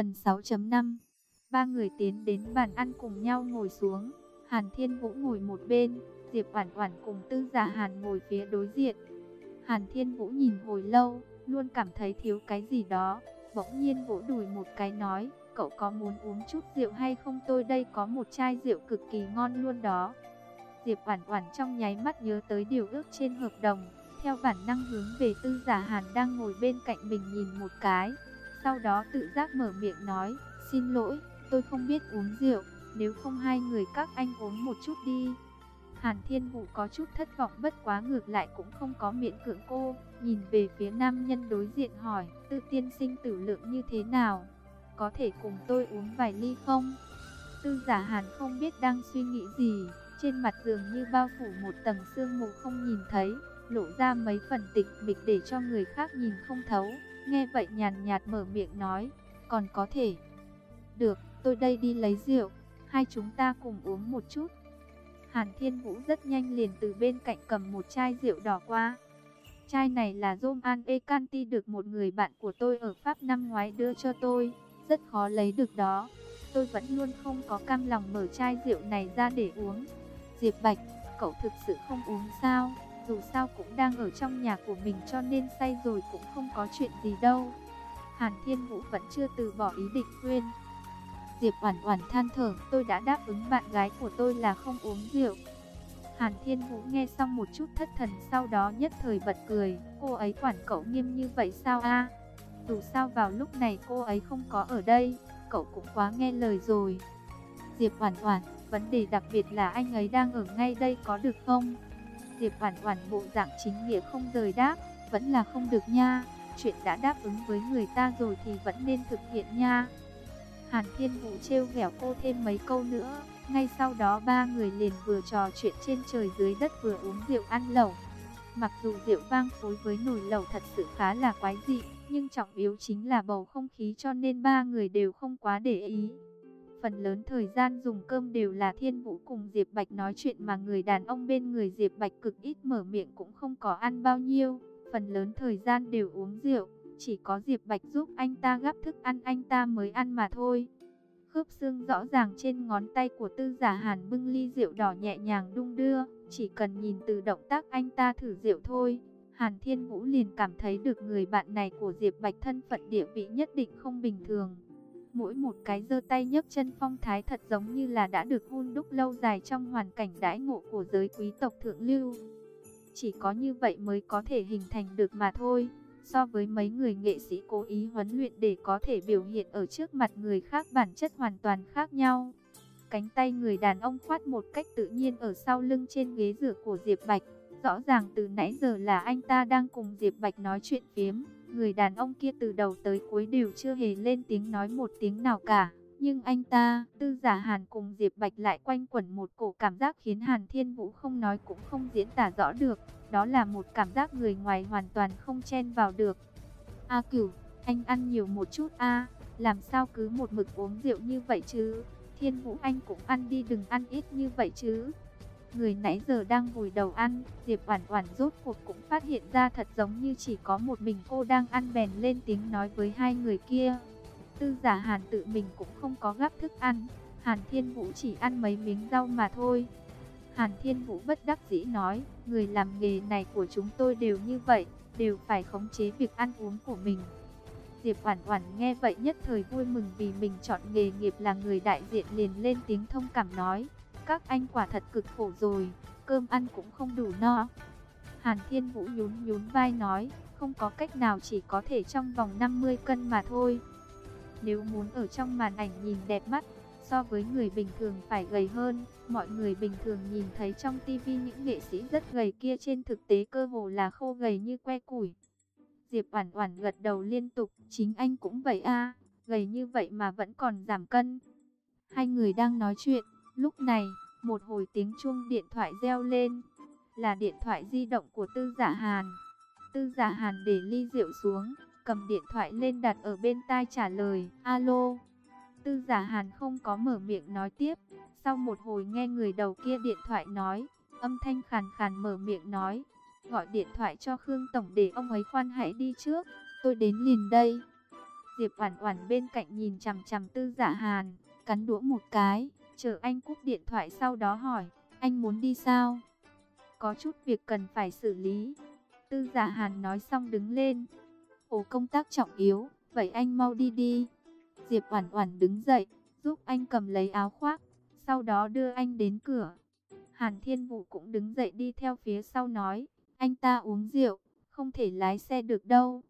Phần 6.5 Ba người tiến đến bàn ăn cùng nhau ngồi xuống. Hàn Thiên Vũ ngồi một bên, Diệp Oản Oản cùng Tư Giả Hàn ngồi phía đối diện. Hàn Thiên Vũ nhìn hồi lâu, luôn cảm thấy thiếu cái gì đó, bỗng nhiên vỗ đùi một cái nói, cậu có muốn uống chút rượu hay không tôi đây có một chai rượu cực kỳ ngon luôn đó. Diệp Oản Oản trong nháy mắt nhớ tới điều ước trên hợp đồng, theo bản năng hướng về Tư Giả Hàn đang ngồi bên cạnh mình nhìn một cái, sau đó tự giác mở miệng nói, "Xin lỗi, tôi không biết uống rượu, nếu không hai người các anh uống một chút đi." Hàn Thiên Vũ có chút thất vọng bất quá ngược lại cũng không có miễn cưỡng cô, nhìn về phía nam nhân đối diện hỏi, "Tư tiên sinh tử lượng như thế nào? Có thể cùng tôi uống vài ly không?" Tư Giả Hàn không biết đang suy nghĩ gì, trên mặt dường như bao phủ một tầng sương mù không nhìn thấy, lộ ra mấy phần tịch mịch để cho người khác nhìn không thấu. Nghe vậy nhàn nhạt mở miệng nói, còn có thể. Được, tôi đây đi lấy rượu, hai chúng ta cùng uống một chút. Hàn Thiên Vũ rất nhanh liền từ bên cạnh cầm một chai rượu đỏ qua. Chai này là Roman Ecanti được một người bạn của tôi ở Pháp năm ngoái đưa cho tôi, rất khó lấy được đó. Tôi vẫn luôn không có cam lòng mở chai rượu này ra để uống. Diệp Bạch, cậu thực sự không uống sao? Dù sao cũng đang ở trong nhà của mình cho nên say rồi cũng không có chuyện gì đâu. Hàn Thiên Vũ vẫn chưa từ bỏ ý định khuyên. Diệp Oản Oản than thở, tôi đã đáp ứng bạn gái của tôi là không uống rượu. Hàn Thiên Vũ nghe xong một chút thất thần, sau đó nhất thời bật cười, cô ấy quản cậu nghiêm như vậy sao a? Dù sao vào lúc này cô ấy không có ở đây, cậu cũng quá nghe lời rồi. Diệp Oản Oản, vấn đề đặc biệt là anh ấy đang ở ngay đây có được không? Diệp Oản Oản bộ dạng chính nghĩa không rời đáp, vẫn là không được nha, chuyện đã đáp ứng với người ta rồi thì vẫn nên thực hiện nha. Hàn Thiên Vũ trêu ghẹo cô thêm mấy câu nữa, ngay sau đó ba người liền vừa trò chuyện trên trời dưới đất vừa uống rượu ăn lẩu. Mặc dù rượu vang phối với nồi lẩu thật sự khá là quái dị, nhưng trọng yếu chính là bầu không khí cho nên ba người đều không quá để ý. Phần lớn thời gian dùng cơm đều là Thiên Vũ cùng Diệp Bạch nói chuyện mà người đàn ông bên người Diệp Bạch cực ít mở miệng cũng không có ăn bao nhiêu. Phần lớn thời gian đều uống rượu, chỉ có Diệp Bạch giúp anh ta gắp thức ăn anh ta mới ăn mà thôi. Khớp xương rõ ràng trên ngón tay của tư giả hàn bưng ly rượu đỏ nhẹ nhàng đung đưa, chỉ cần nhìn từ động tác anh ta thử rượu thôi. Hàn Thiên Vũ liền cảm thấy được người bạn này của Diệp Bạch thân phận địa vị nhất định không bình thường. Mỗi một cái giơ tay nhấc chân phong thái thật giống như là đã được hun đúc lâu dài trong hoàn cảnh đãi ngộ của giới quý tộc thượng lưu. Chỉ có như vậy mới có thể hình thành được mà thôi. So với mấy người nghệ sĩ cố ý huấn luyện để có thể biểu hiện ở trước mặt người khác bản chất hoàn toàn khác nhau. Cánh tay người đàn ông khoát một cách tự nhiên ở sau lưng trên ghế rửa của Diệp Bạch. Rõ ràng từ nãy giờ là anh ta đang cùng Diệp Bạch nói chuyện phiếm. Người đàn ông kia từ đầu tới cuối đều chưa hề lên tiếng nói một tiếng nào cả. Nhưng anh ta, tư giả Hàn cùng Diệp Bạch lại quanh quẩn một cổ cảm giác khiến Hàn Thiên Vũ không nói cũng không diễn tả rõ được. Đó là một cảm giác người ngoài hoàn toàn không chen vào được. A cửu, anh ăn nhiều một chút a làm sao cứ một mực uống rượu như vậy chứ? Thiên Vũ anh cũng ăn đi đừng ăn ít như vậy chứ. Người nãy giờ đang vùi đầu ăn, Diệp Oản Oản rốt cuộc cũng phát hiện ra thật giống như chỉ có một mình cô đang ăn bèn lên tiếng nói với hai người kia. Tư giả Hàn tự mình cũng không có gắp thức ăn, Hàn Thiên Vũ chỉ ăn mấy miếng rau mà thôi. Hàn Thiên Vũ bất đắc dĩ nói, người làm nghề này của chúng tôi đều như vậy, đều phải khống chế việc ăn uống của mình. Diệp Oản Oản nghe vậy nhất thời vui mừng vì mình chọn nghề nghiệp là người đại diện liền lên tiếng thông cảm nói, các anh quả thật cực khổ rồi, cơm ăn cũng không đủ no. Hàn Thiên Vũ nhún nhún vai nói, không có cách nào chỉ có thể trong vòng 50 cân mà thôi. Nếu muốn ở trong màn ảnh nhìn đẹp mắt, so với người bình thường phải gầy hơn, mọi người bình thường nhìn thấy trong tivi những nghệ sĩ rất gầy kia trên thực tế cơ hồ là khô gầy như que củi. Diệp Oản Oản gật đầu liên tục, chính anh cũng vậy a, gầy như vậy mà vẫn còn giảm cân. Hai người đang nói chuyện, lúc này, một hồi tiếng chuông điện thoại reo lên, là điện thoại di động của Tư Giả Hàn. Tư Giả Hàn để ly rượu xuống, cầm điện thoại lên đặt ở bên tai trả lời, "Alo." Tư Giả Hàn không có mở miệng nói tiếp, sau một hồi nghe người đầu kia điện thoại nói, âm thanh khàn khàn mở miệng nói, "Gọi điện thoại cho Khương tổng để ông ấy khoan hãy đi trước, tôi đến liền đây." Diệp Oản Oản bên cạnh nhìn chằm chằm Tư Giả Hàn, cắn đũa một cái, chờ anh cúp điện thoại sau đó hỏi, anh muốn đi sao? Có chút việc cần phải xử lý. Tư Giả Hàn nói xong đứng lên. Ồ công tác trọng yếu, vậy anh mau đi đi. Diệp Oản Oản đứng dậy, giúp anh cầm lấy áo khoác, sau đó đưa anh đến cửa. Hàn Thiên Vũ cũng đứng dậy đi theo phía sau nói, anh ta uống rượu, không thể lái xe được đâu.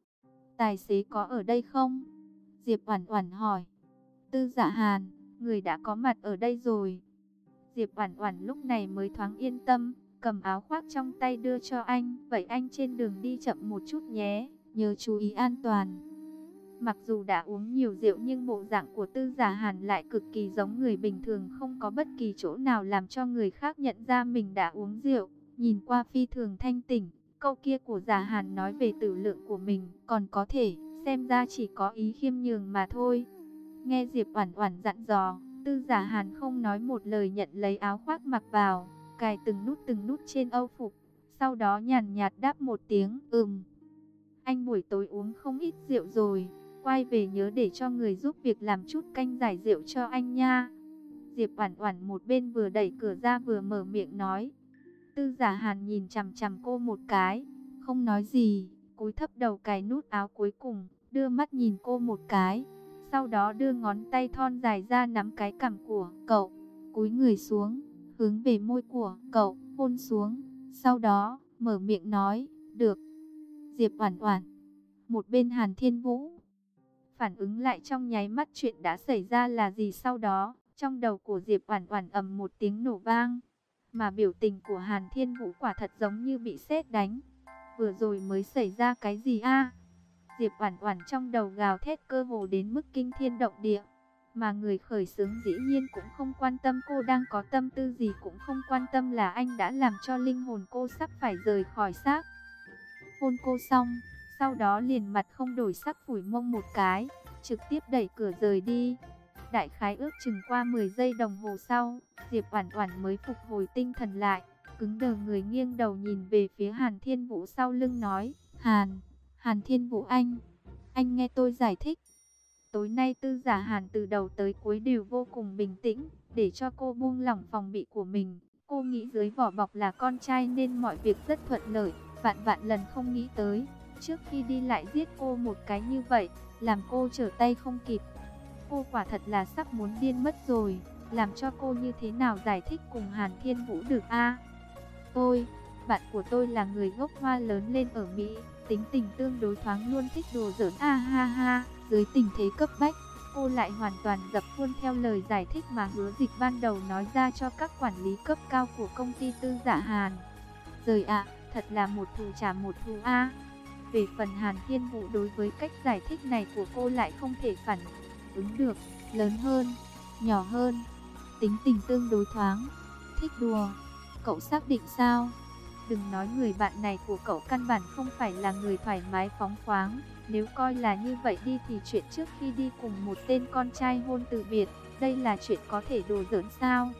Tài xế có ở đây không? Diệp Oản Oản hỏi. Tư Dạ Hàn, người đã có mặt ở đây rồi. Diệp Oản Oản lúc này mới thoáng yên tâm, cầm áo khoác trong tay đưa cho anh, "Vậy anh trên đường đi chậm một chút nhé, nhớ chú ý an toàn." Mặc dù đã uống nhiều rượu nhưng bộ dạng của Tư Giả Hàn lại cực kỳ giống người bình thường, không có bất kỳ chỗ nào làm cho người khác nhận ra mình đã uống rượu, nhìn qua phi thường thanh tỉnh. Câu kia của Giả Hàn nói về tử lượng của mình, còn có thể xem ra chỉ có ý khiêm nhường mà thôi. Nghe Diệp Oản Oản dặn dò, Tư Giả Hàn không nói một lời nhận lấy áo khoác mặc vào, cài từng nút từng nút trên âu phục, sau đó nhàn nhạt đáp một tiếng, "Ừm." Anh buổi tối uống không ít rượu rồi, quay về nhớ để cho người giúp việc làm chút canh giải rượu cho anh nha. Diệp Oản Oản một bên vừa đẩy cửa ra vừa mở miệng nói. Tư Giả Hàn nhìn chằm chằm cô một cái, không nói gì, cúi thấp đầu cài nút áo cuối cùng, đưa mắt nhìn cô một cái, sau đó đưa ngón tay thon dài ra nắm cái cằm của cậu, cúi người xuống, hướng về môi của cậu, hôn xuống, sau đó mở miệng nói, "Được." Diệp Oản Oản, một bên Hàn Thiên Vũ phản ứng lại trong nháy mắt chuyện đã xảy ra là gì sau đó, trong đầu của Diệp Oản Oản ầm một tiếng nổ vang, mà biểu tình của Hàn Thiên Vũ quả thật giống như bị sét đánh. Vừa rồi mới xảy ra cái gì a? Diệp Oản Oản trong đầu gào thét cơ hồ đến mức kinh thiên động địa, mà người khởi xướng dĩ nhiên cũng không quan tâm cô đang có tâm tư gì cũng không quan tâm là anh đã làm cho linh hồn cô sắp phải rời khỏi xác. Hôn cô xong, sau đó liền mặt không đổi sắc phủi mông một cái, trực tiếp đẩy cửa rời đi. Đại khái ước chừng qua 10 giây đồng hồ sau, Diệp Oản Oản mới phục hồi tinh thần lại, cứng đờ người nghiêng đầu nhìn về phía Hàn Thiên Vũ sau lưng nói, "Hàn, Hàn Thiên Vũ anh, anh nghe tôi giải thích." Tối nay Tư Giả Hàn từ đầu tới cuối đều vô cùng bình tĩnh, để cho cô buông lỏng phòng bị của mình. Cô nghĩ dưới vỏ bọc là con trai nên mọi việc rất thuận lợi, vạn vạn lần không nghĩ tới Trước khi đi lại giết cô một cái như vậy, làm cô trở tay không kịp. Cô quả thật là sắp muốn điên mất rồi, làm cho cô như thế nào giải thích cùng Hàn Thiên Vũ được a? tôi, bạn của tôi là người gốc hoa lớn lên ở Mỹ, tính tình tương đối thoáng luôn thích đồ giỡn a ha ha, dưới tình thế cấp bách. Cô lại hoàn toàn dập khuôn theo lời giải thích mà hứa dịch ban đầu nói ra cho các quản lý cấp cao của công ty tư giả Hàn. Rời ạ, thật là một thù trả một thù A. Về phần Hàn Thiên Vũ đối với cách giải thích này của cô lại không thể phản ứng được, lớn hơn, nhỏ hơn, tính tình tương đối thoáng, thích đùa. Cậu xác định sao? Đừng nói người bạn này của cậu căn bản không phải là người thoải mái phóng khoáng. Nếu coi là như vậy đi thì chuyện trước khi đi cùng một tên con trai hôn từ biệt, đây là chuyện có thể đùa giỡn sao?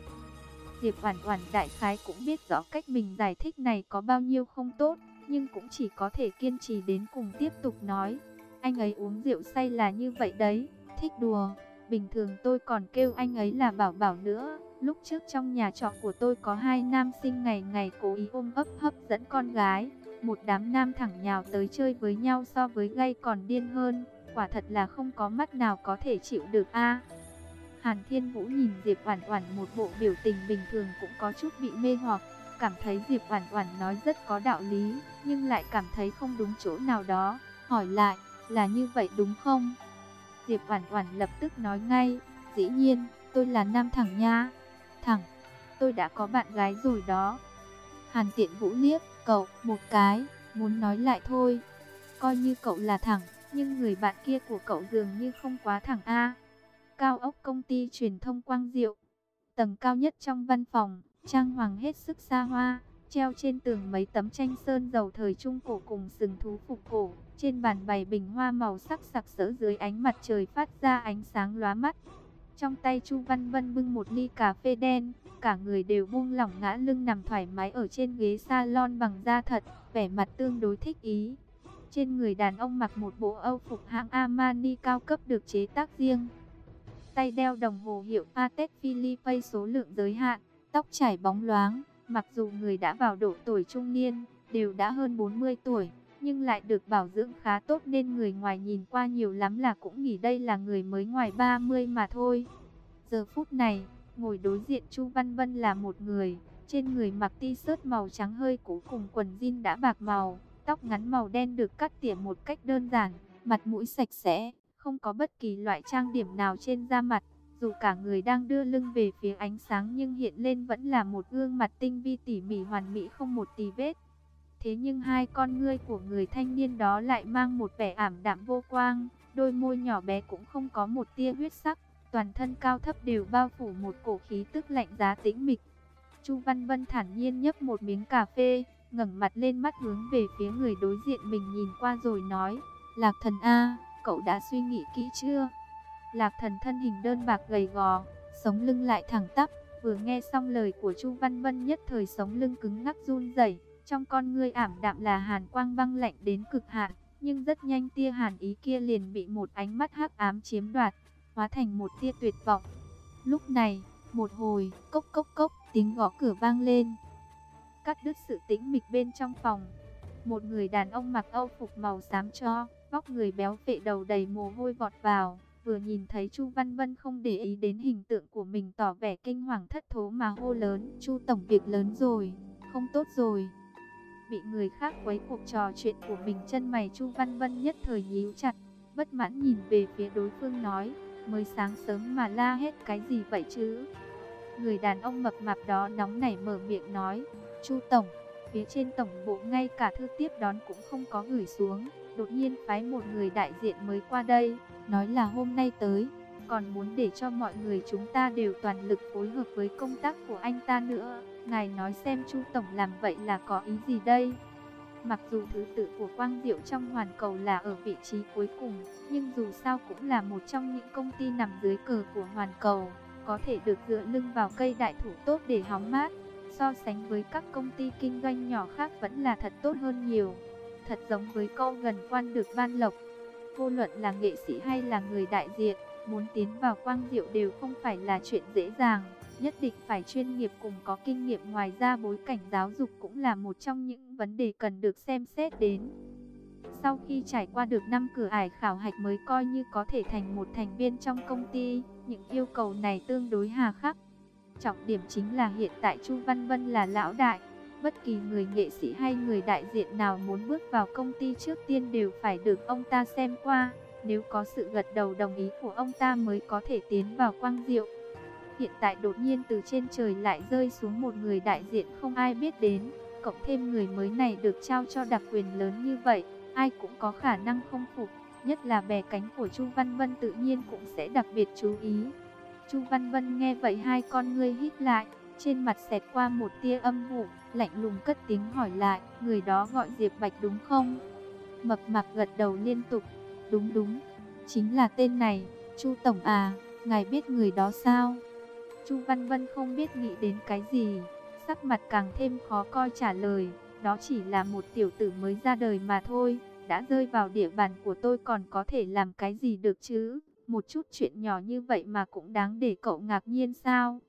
Diệp Oản Oản đại khái cũng biết rõ cách mình giải thích này có bao nhiêu không tốt, nhưng cũng chỉ có thể kiên trì đến cùng tiếp tục nói. Anh ấy uống rượu say là như vậy đấy, thích đùa. Bình thường tôi còn kêu anh ấy là bảo bảo nữa. Lúc trước trong nhà trọ của tôi có hai nam sinh ngày ngày cố ý ôm ấp hấp dẫn con gái. Một đám nam thẳng nhào tới chơi với nhau so với gay còn điên hơn. Quả thật là không có mắt nào có thể chịu được a. Hàn Thiên Vũ nhìn Diệp Oản Oản một bộ biểu tình bình thường cũng có chút bị mê hoặc cảm thấy Diệp Oản Oản nói rất có đạo lý, nhưng lại cảm thấy không đúng chỗ nào đó, hỏi lại, là như vậy đúng không? Diệp Oản Oản lập tức nói ngay, dĩ nhiên, tôi là nam thẳng nha. Thẳng, tôi đã có bạn gái rồi đó. Hàn Tiện Vũ liếc cậu một cái, muốn nói lại thôi. Coi như cậu là thẳng, nhưng người bạn kia của cậu dường như không quá thẳng a. Cao ốc công ty truyền thông Quang Diệu, tầng cao nhất trong văn phòng, Trang hoàng hết sức xa hoa, treo trên tường mấy tấm tranh sơn dầu thời trung cổ cùng sừng thú phục cổ. Trên bàn bày bình hoa màu sắc sặc sỡ dưới ánh mặt trời phát ra ánh sáng lóa mắt. Trong tay Chu Văn Vân bưng một ly cà phê đen, cả người đều buông lỏng ngã lưng nằm thoải mái ở trên ghế salon bằng da thật, vẻ mặt tương đối thích ý. Trên người đàn ông mặc một bộ âu phục hãng Armani cao cấp được chế tác riêng. Tay đeo đồng hồ hiệu Patek Philippe số lượng giới hạn, tóc trải bóng loáng. Mặc dù người đã vào độ tuổi trung niên, đều đã hơn 40 tuổi, nhưng lại được bảo dưỡng khá tốt nên người ngoài nhìn qua nhiều lắm là cũng nghĩ đây là người mới ngoài 30 mà thôi. Giờ phút này, ngồi đối diện Chu Văn Vân là một người, trên người mặc t-shirt màu trắng hơi cũ cùng quần jean đã bạc màu, tóc ngắn màu đen được cắt tỉa một cách đơn giản, mặt mũi sạch sẽ, không có bất kỳ loại trang điểm nào trên da mặt. Dù cả người đang đưa lưng về phía ánh sáng nhưng hiện lên vẫn là một gương mặt tinh vi tỉ mỉ hoàn mỹ không một tì vết. Thế nhưng hai con ngươi của người thanh niên đó lại mang một vẻ ảm đạm vô quang, đôi môi nhỏ bé cũng không có một tia huyết sắc, toàn thân cao thấp đều bao phủ một cổ khí tức lạnh giá tĩnh mịch. Chu Văn Vân thản nhiên nhấp một miếng cà phê, ngẩng mặt lên mắt hướng về phía người đối diện mình nhìn qua rồi nói, Lạc thần A, cậu đã suy nghĩ kỹ chưa? Lạc thần thân hình đơn bạc gầy gò, sống lưng lại thẳng tắp, vừa nghe xong lời của Chu Văn Vân nhất thời sống lưng cứng ngắc run rẩy, trong con ngươi ảm đạm là hàn quang băng lạnh đến cực hạn, nhưng rất nhanh tia hàn ý kia liền bị một ánh mắt hắc ám chiếm đoạt, hóa thành một tia tuyệt vọng. Lúc này, một hồi, cốc cốc cốc, tiếng gõ cửa vang lên. Cắt đứt sự tĩnh mịch bên trong phòng. Một người đàn ông mặc âu phục màu xám cho, vóc người béo phệ đầu đầy mồ hôi vọt vào, vừa nhìn thấy Chu Văn Vân không để ý đến hình tượng của mình tỏ vẻ kinh hoàng thất thố mà hô lớn, "Chu tổng việc lớn rồi, không tốt rồi." Bị người khác quấy cuộc trò chuyện của mình chân mày Chu Văn Vân nhất thời nhíu chặt, bất mãn nhìn về phía đối phương nói, "Mới sáng sớm mà la hết cái gì vậy chứ?" Người đàn ông mập mạp đó nóng nảy mở miệng nói, Chu Tổng, phía trên tổng bộ ngay cả thư tiếp đón cũng không có gửi xuống, đột nhiên phái một người đại diện mới qua đây, nói là hôm nay tới, còn muốn để cho mọi người chúng ta đều toàn lực phối hợp với công tác của anh ta nữa. Ngài nói xem Chu Tổng làm vậy là có ý gì đây? Mặc dù thứ tự của Quang Diệu trong hoàn cầu là ở vị trí cuối cùng, nhưng dù sao cũng là một trong những công ty nằm dưới cờ của hoàn cầu có thể được dựa lưng vào cây đại thụ tốt để hóng mát. So sánh với các công ty kinh doanh nhỏ khác vẫn là thật tốt hơn nhiều. Thật giống với câu gần quan được ban lộc. Vô luận là nghệ sĩ hay là người đại diện, muốn tiến vào quang diệu đều không phải là chuyện dễ dàng. Nhất định phải chuyên nghiệp cùng có kinh nghiệm ngoài ra bối cảnh giáo dục cũng là một trong những vấn đề cần được xem xét đến. Sau khi trải qua được năm cửa ải khảo hạch mới coi như có thể thành một thành viên trong công ty, những yêu cầu này tương đối hà khắc. Trọng điểm chính là hiện tại Chu Văn Vân là lão đại, bất kỳ người nghệ sĩ hay người đại diện nào muốn bước vào công ty trước tiên đều phải được ông ta xem qua, nếu có sự gật đầu đồng ý của ông ta mới có thể tiến vào quang diệu. Hiện tại đột nhiên từ trên trời lại rơi xuống một người đại diện không ai biết đến, cộng thêm người mới này được trao cho đặc quyền lớn như vậy, ai cũng có khả năng không phục, nhất là bè cánh của Chu Văn Vân tự nhiên cũng sẽ đặc biệt chú ý. Chu Văn Vân nghe vậy hai con ngươi hít lại, trên mặt xẹt qua một tia âm vụ, lạnh lùng cất tiếng hỏi lại, người đó gọi Diệp Bạch đúng không? Mập mạp gật đầu liên tục, đúng đúng, chính là tên này, Chu Tổng à, ngài biết người đó sao? Chu Văn Vân không biết nghĩ đến cái gì, sắc mặt càng thêm khó coi trả lời, đó chỉ là một tiểu tử mới ra đời mà thôi, đã rơi vào địa bàn của tôi còn có thể làm cái gì được chứ? Một chút chuyện nhỏ như vậy mà cũng đáng để cậu ngạc nhiên sao?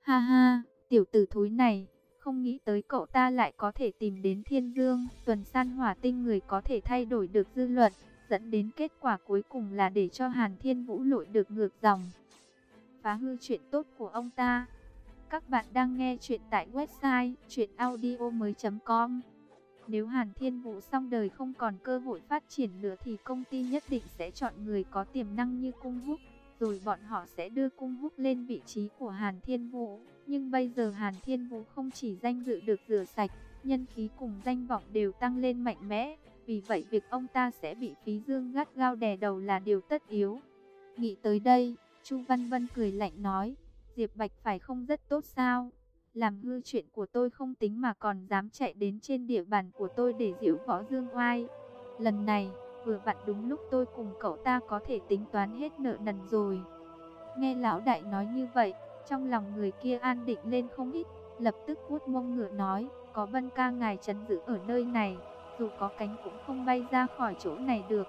Ha ha, tiểu tử thúi này, không nghĩ tới cậu ta lại có thể tìm đến Thiên Dương, tuần san hỏa tinh người có thể thay đổi được dư luận, dẫn đến kết quả cuối cùng là để cho Hàn Thiên Vũ lội được ngược dòng. Phá hư chuyện tốt của ông ta. Các bạn đang nghe chuyện tại website chuyenaudio.com Nếu Hàn Thiên Vũ xong đời không còn cơ hội phát triển nữa thì công ty nhất định sẽ chọn người có tiềm năng như Cung Húc. Rồi bọn họ sẽ đưa Cung Húc lên vị trí của Hàn Thiên Vũ. Nhưng bây giờ Hàn Thiên Vũ không chỉ danh dự được rửa sạch, nhân khí cùng danh vọng đều tăng lên mạnh mẽ. Vì vậy việc ông ta sẽ bị phí dương gắt gao đè đầu là điều tất yếu. Nghĩ tới đây, Chu Văn Vân cười lạnh nói. Diệp Bạch phải không rất tốt sao? Làm hư chuyện của tôi không tính mà còn dám chạy đến trên địa bàn của tôi để diễu võ dương oai. Lần này, vừa vặn đúng lúc tôi cùng cậu ta có thể tính toán hết nợ nần rồi. Nghe lão đại nói như vậy, trong lòng người kia an định lên không ít, lập tức vuốt mông ngựa nói, có vân ca ngài chấn giữ ở nơi này, dù có cánh cũng không bay ra khỏi chỗ này được.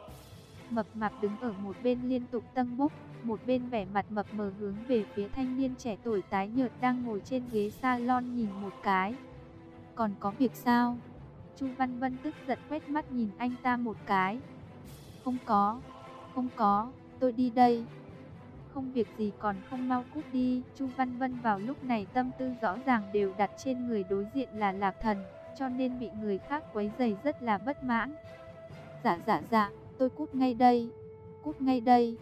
Mập mạp đứng ở một bên liên tục tăng bốc, một bên vẻ mặt mập mờ hướng về phía thanh niên trẻ tuổi tái nhợt đang ngồi trên ghế salon nhìn một cái. Còn có việc sao? Chu Văn Vân tức giận quét mắt nhìn anh ta một cái. Không có, không có, tôi đi đây. Không việc gì còn không mau cút đi. Chu Văn Vân vào lúc này tâm tư rõ ràng đều đặt trên người đối diện là Lạc Thần, cho nên bị người khác quấy rầy rất là bất mãn. Dạ dạ dạ, tôi cút ngay đây, cút ngay đây.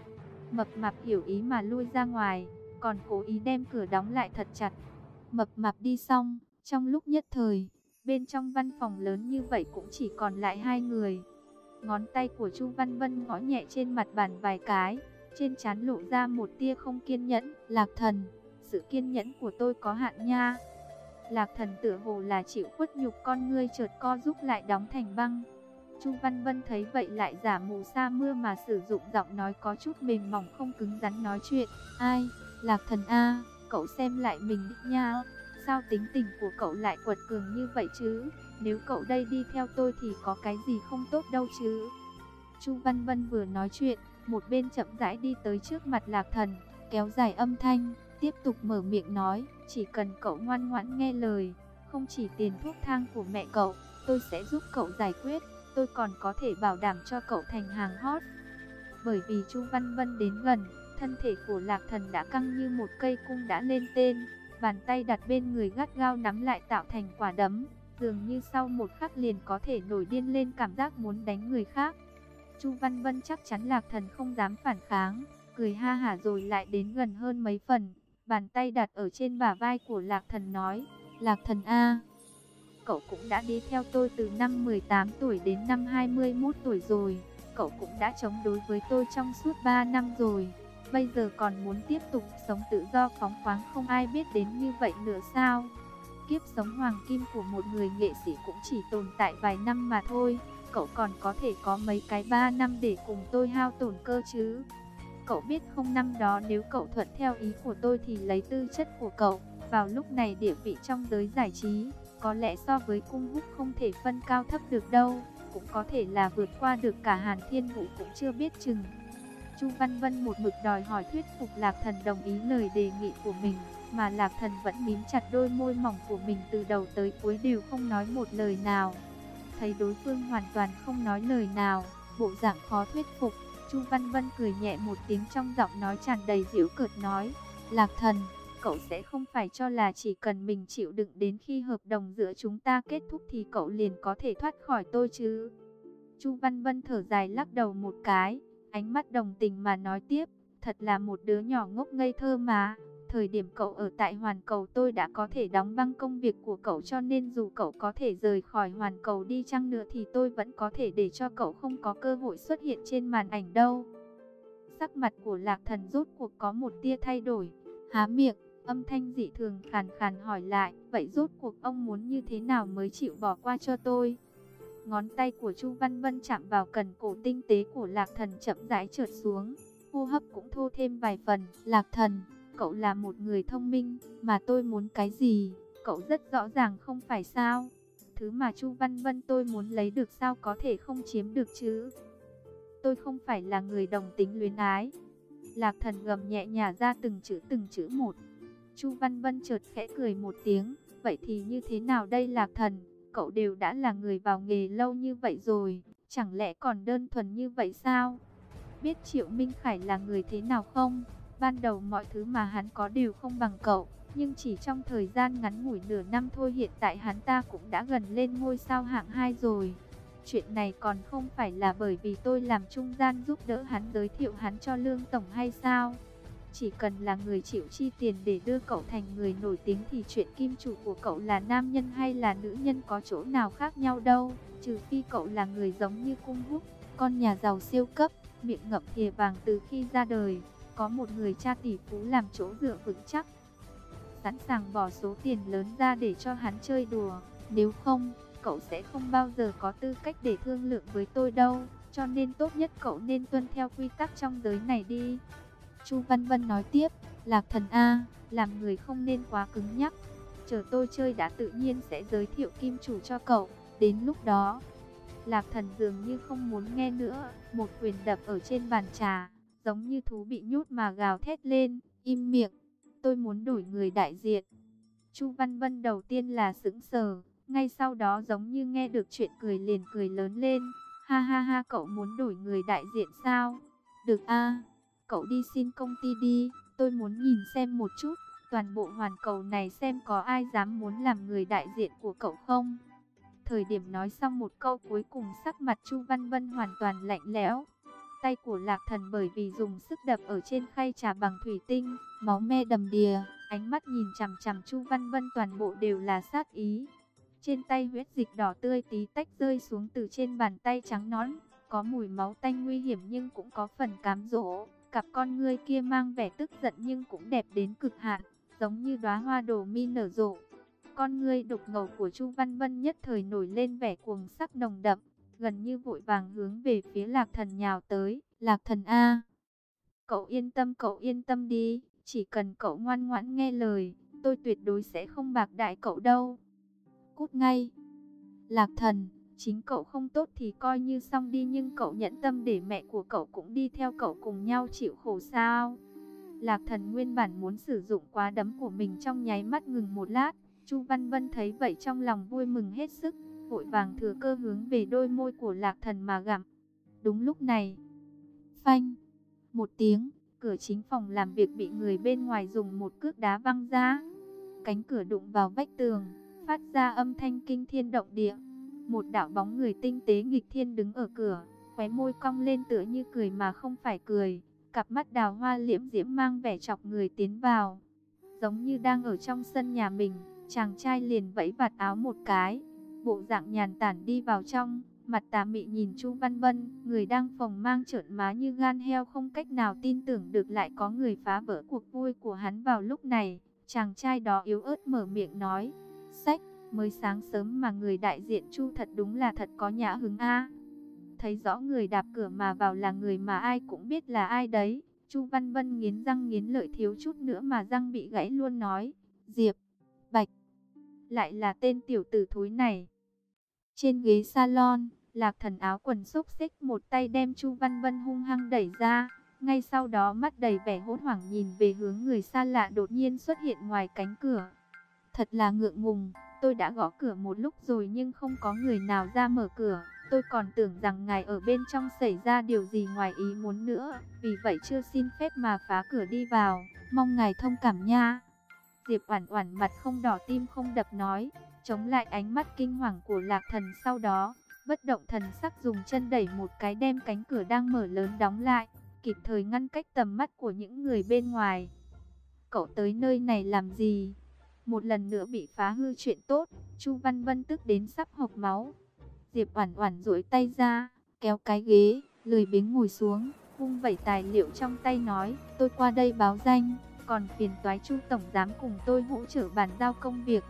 Mập mạp hiểu ý mà lui ra ngoài, còn cố ý đem cửa đóng lại thật chặt. Mập mạp đi xong, trong lúc nhất thời, bên trong văn phòng lớn như vậy cũng chỉ còn lại hai người. Ngón tay của Chu Văn Vân gõ nhẹ trên mặt bàn vài cái, trên trán lộ ra một tia không kiên nhẫn. Lạc thần, sự kiên nhẫn của tôi có hạn nha. Lạc thần tựa hồ là chịu khuất nhục con ngươi chợt co giúp lại đóng thành băng. Chu Văn Vân thấy vậy lại giả mù sa mưa mà sử dụng giọng nói có chút mềm mỏng không cứng rắn nói chuyện. Ai, Lạc thần A, cậu xem lại mình đi nha. Sao tính tình của cậu lại quật cường như vậy chứ? Nếu cậu đây đi theo tôi thì có cái gì không tốt đâu chứ? Chu Văn Vân vừa nói chuyện, một bên chậm rãi đi tới trước mặt Lạc Thần, kéo dài âm thanh, tiếp tục mở miệng nói, chỉ cần cậu ngoan ngoãn nghe lời, không chỉ tiền thuốc thang của mẹ cậu, tôi sẽ giúp cậu giải quyết, tôi còn có thể bảo đảm cho cậu thành hàng hot. Bởi vì Chu Văn Vân đến gần, thân thể của Lạc Thần đã căng như một cây cung đã lên tên, bàn tay đặt bên người gắt gao nắm lại tạo thành quả đấm, dường như sau một khắc liền có thể nổi điên lên cảm giác muốn đánh người khác. Chu Văn Vân chắc chắn Lạc Thần không dám phản kháng, cười ha hả rồi lại đến gần hơn mấy phần, bàn tay đặt ở trên bả vai của Lạc Thần nói, Lạc Thần A, cậu cũng đã đi theo tôi từ năm 18 tuổi đến năm 21 tuổi rồi, cậu cũng đã chống đối với tôi trong suốt 3 năm rồi bây giờ còn muốn tiếp tục sống tự do phóng khoáng không ai biết đến như vậy nữa sao? Kiếp sống hoàng kim của một người nghệ sĩ cũng chỉ tồn tại vài năm mà thôi, cậu còn có thể có mấy cái ba năm để cùng tôi hao tổn cơ chứ? Cậu biết không năm đó nếu cậu thuận theo ý của tôi thì lấy tư chất của cậu, vào lúc này địa vị trong giới giải trí, có lẽ so với cung húc không thể phân cao thấp được đâu, cũng có thể là vượt qua được cả Hàn Thiên Vũ cũng chưa biết chừng. Chu Văn Vân một mực đòi hỏi thuyết phục Lạc Thần đồng ý lời đề nghị của mình, mà Lạc Thần vẫn mím chặt đôi môi mỏng của mình từ đầu tới cuối đều không nói một lời nào. Thấy đối phương hoàn toàn không nói lời nào, bộ dạng khó thuyết phục, Chu Văn Vân cười nhẹ một tiếng trong giọng nói tràn đầy giễu cợt nói, Lạc Thần, cậu sẽ không phải cho là chỉ cần mình chịu đựng đến khi hợp đồng giữa chúng ta kết thúc thì cậu liền có thể thoát khỏi tôi chứ. Chu Văn Vân thở dài lắc đầu một cái, Ánh mắt đồng tình mà nói tiếp, thật là một đứa nhỏ ngốc ngây thơ mà. Thời điểm cậu ở tại hoàn cầu tôi đã có thể đóng băng công việc của cậu cho nên dù cậu có thể rời khỏi hoàn cầu đi chăng nữa thì tôi vẫn có thể để cho cậu không có cơ hội xuất hiện trên màn ảnh đâu. Sắc mặt của lạc thần rốt cuộc có một tia thay đổi, há miệng, âm thanh dị thường khàn khàn hỏi lại, vậy rốt cuộc ông muốn như thế nào mới chịu bỏ qua cho tôi? Ngón tay của Chu Văn Vân chạm vào cần cổ tinh tế của Lạc Thần chậm rãi trượt xuống. Hô hấp cũng thô thêm vài phần. Lạc Thần, cậu là một người thông minh, mà tôi muốn cái gì, cậu rất rõ ràng không phải sao. Thứ mà Chu Văn Vân tôi muốn lấy được sao có thể không chiếm được chứ. Tôi không phải là người đồng tính luyến ái. Lạc Thần gầm nhẹ nhả ra từng chữ từng chữ một. Chu Văn Vân chợt khẽ cười một tiếng. Vậy thì như thế nào đây Lạc Thần? cậu đều đã là người vào nghề lâu như vậy rồi, chẳng lẽ còn đơn thuần như vậy sao? Biết Triệu Minh Khải là người thế nào không? Ban đầu mọi thứ mà hắn có đều không bằng cậu, nhưng chỉ trong thời gian ngắn ngủi nửa năm thôi hiện tại hắn ta cũng đã gần lên ngôi sao hạng 2 rồi. Chuyện này còn không phải là bởi vì tôi làm trung gian giúp đỡ hắn giới thiệu hắn cho Lương Tổng hay sao? Chỉ cần là người chịu chi tiền để đưa cậu thành người nổi tiếng thì chuyện kim chủ của cậu là nam nhân hay là nữ nhân có chỗ nào khác nhau đâu. Trừ phi cậu là người giống như cung húc, con nhà giàu siêu cấp, miệng ngậm thìa vàng từ khi ra đời. Có một người cha tỷ phú làm chỗ dựa vững chắc. Sẵn sàng bỏ số tiền lớn ra để cho hắn chơi đùa. Nếu không, cậu sẽ không bao giờ có tư cách để thương lượng với tôi đâu. Cho nên tốt nhất cậu nên tuân theo quy tắc trong giới này đi. Chu Văn Vân nói tiếp, Lạc Thần A, làm người không nên quá cứng nhắc. Chờ tôi chơi đã tự nhiên sẽ giới thiệu kim chủ cho cậu, đến lúc đó. Lạc thần dường như không muốn nghe nữa, một quyền đập ở trên bàn trà, giống như thú bị nhốt mà gào thét lên, im miệng, tôi muốn đổi người đại diện. Chu Văn Vân đầu tiên là sững sờ, ngay sau đó giống như nghe được chuyện cười liền cười lớn lên, ha ha ha cậu muốn đổi người đại diện sao? Được a, cậu đi xin công ty đi, tôi muốn nhìn xem một chút, toàn bộ hoàn cầu này xem có ai dám muốn làm người đại diện của cậu không? Thời điểm nói xong một câu cuối cùng sắc mặt Chu Văn Vân hoàn toàn lạnh lẽo. Tay của lạc thần bởi vì dùng sức đập ở trên khay trà bằng thủy tinh, máu me đầm đìa, ánh mắt nhìn chằm chằm Chu Văn Vân toàn bộ đều là sát ý. Trên tay huyết dịch đỏ tươi tí tách rơi xuống từ trên bàn tay trắng nón, có mùi máu tanh nguy hiểm nhưng cũng có phần cám dỗ. Cặp con ngươi kia mang vẻ tức giận nhưng cũng đẹp đến cực hạn, giống như đóa hoa đồ mi nở rộ. Con ngươi đục ngầu của Chu Văn Vân nhất thời nổi lên vẻ cuồng sắc nồng đậm, gần như vội vàng hướng về phía Lạc Thần nhào tới. Lạc Thần A, cậu yên tâm, cậu yên tâm đi, chỉ cần cậu ngoan ngoãn nghe lời, tôi tuyệt đối sẽ không bạc đại cậu đâu. Cút ngay. Lạc Thần, chính cậu không tốt thì coi như xong đi nhưng cậu nhẫn tâm để mẹ của cậu cũng đi theo cậu cùng nhau chịu khổ sao? Lạc Thần nguyên bản muốn sử dụng quá đấm của mình trong nháy mắt ngừng một lát, Chu Văn Vân thấy vậy trong lòng vui mừng hết sức, vội vàng thừa cơ hướng về đôi môi của Lạc Thần mà gặm. Đúng lúc này, phanh, một tiếng, cửa chính phòng làm việc bị người bên ngoài dùng một cước đá văng ra. Cánh cửa đụng vào vách tường, phát ra âm thanh kinh thiên động địa. Một đạo bóng người tinh tế nghịch thiên đứng ở cửa, khóe môi cong lên tựa như cười mà không phải cười, cặp mắt đào hoa liễm diễm mang vẻ chọc người tiến vào, giống như đang ở trong sân nhà mình. Chàng trai liền vẫy vạt áo một cái, bộ dạng nhàn tản đi vào trong, mặt tà mị nhìn Chu Văn Vân, người đang phòng mang trợn má như gan heo không cách nào tin tưởng được lại có người phá vỡ cuộc vui của hắn vào lúc này. Chàng trai đó yếu ớt mở miệng nói, sách, mới sáng sớm mà người đại diện Chu thật đúng là thật có nhã hứng a. Thấy rõ người đạp cửa mà vào là người mà ai cũng biết là ai đấy. Chu Văn Vân nghiến răng nghiến lợi thiếu chút nữa mà răng bị gãy luôn nói, Diệp, Bạch, lại là tên tiểu tử thối này. Trên ghế salon, Lạc Thần áo quần xốc xích một tay đem Chu Văn Vân hung hăng đẩy ra, ngay sau đó mắt đầy vẻ hốt hoảng nhìn về hướng người xa lạ đột nhiên xuất hiện ngoài cánh cửa. Thật là ngượng ngùng, tôi đã gõ cửa một lúc rồi nhưng không có người nào ra mở cửa. Tôi còn tưởng rằng ngài ở bên trong xảy ra điều gì ngoài ý muốn nữa, vì vậy chưa xin phép mà phá cửa đi vào, mong ngài thông cảm nha. Diệp Oản Oản mặt không đỏ tim không đập nói, chống lại ánh mắt kinh hoàng của Lạc Thần sau đó, bất động thần sắc dùng chân đẩy một cái đem cánh cửa đang mở lớn đóng lại, kịp thời ngăn cách tầm mắt của những người bên ngoài. Cậu tới nơi này làm gì? Một lần nữa bị phá hư chuyện tốt, Chu Văn Vân tức đến sắp hộc máu. Diệp Oản Oản duỗi tay ra, kéo cái ghế, lười biếng ngồi xuống, vung vẩy tài liệu trong tay nói, "Tôi qua đây báo danh." còn phiền toái Chu tổng giám cùng tôi hỗ trợ bàn giao công việc.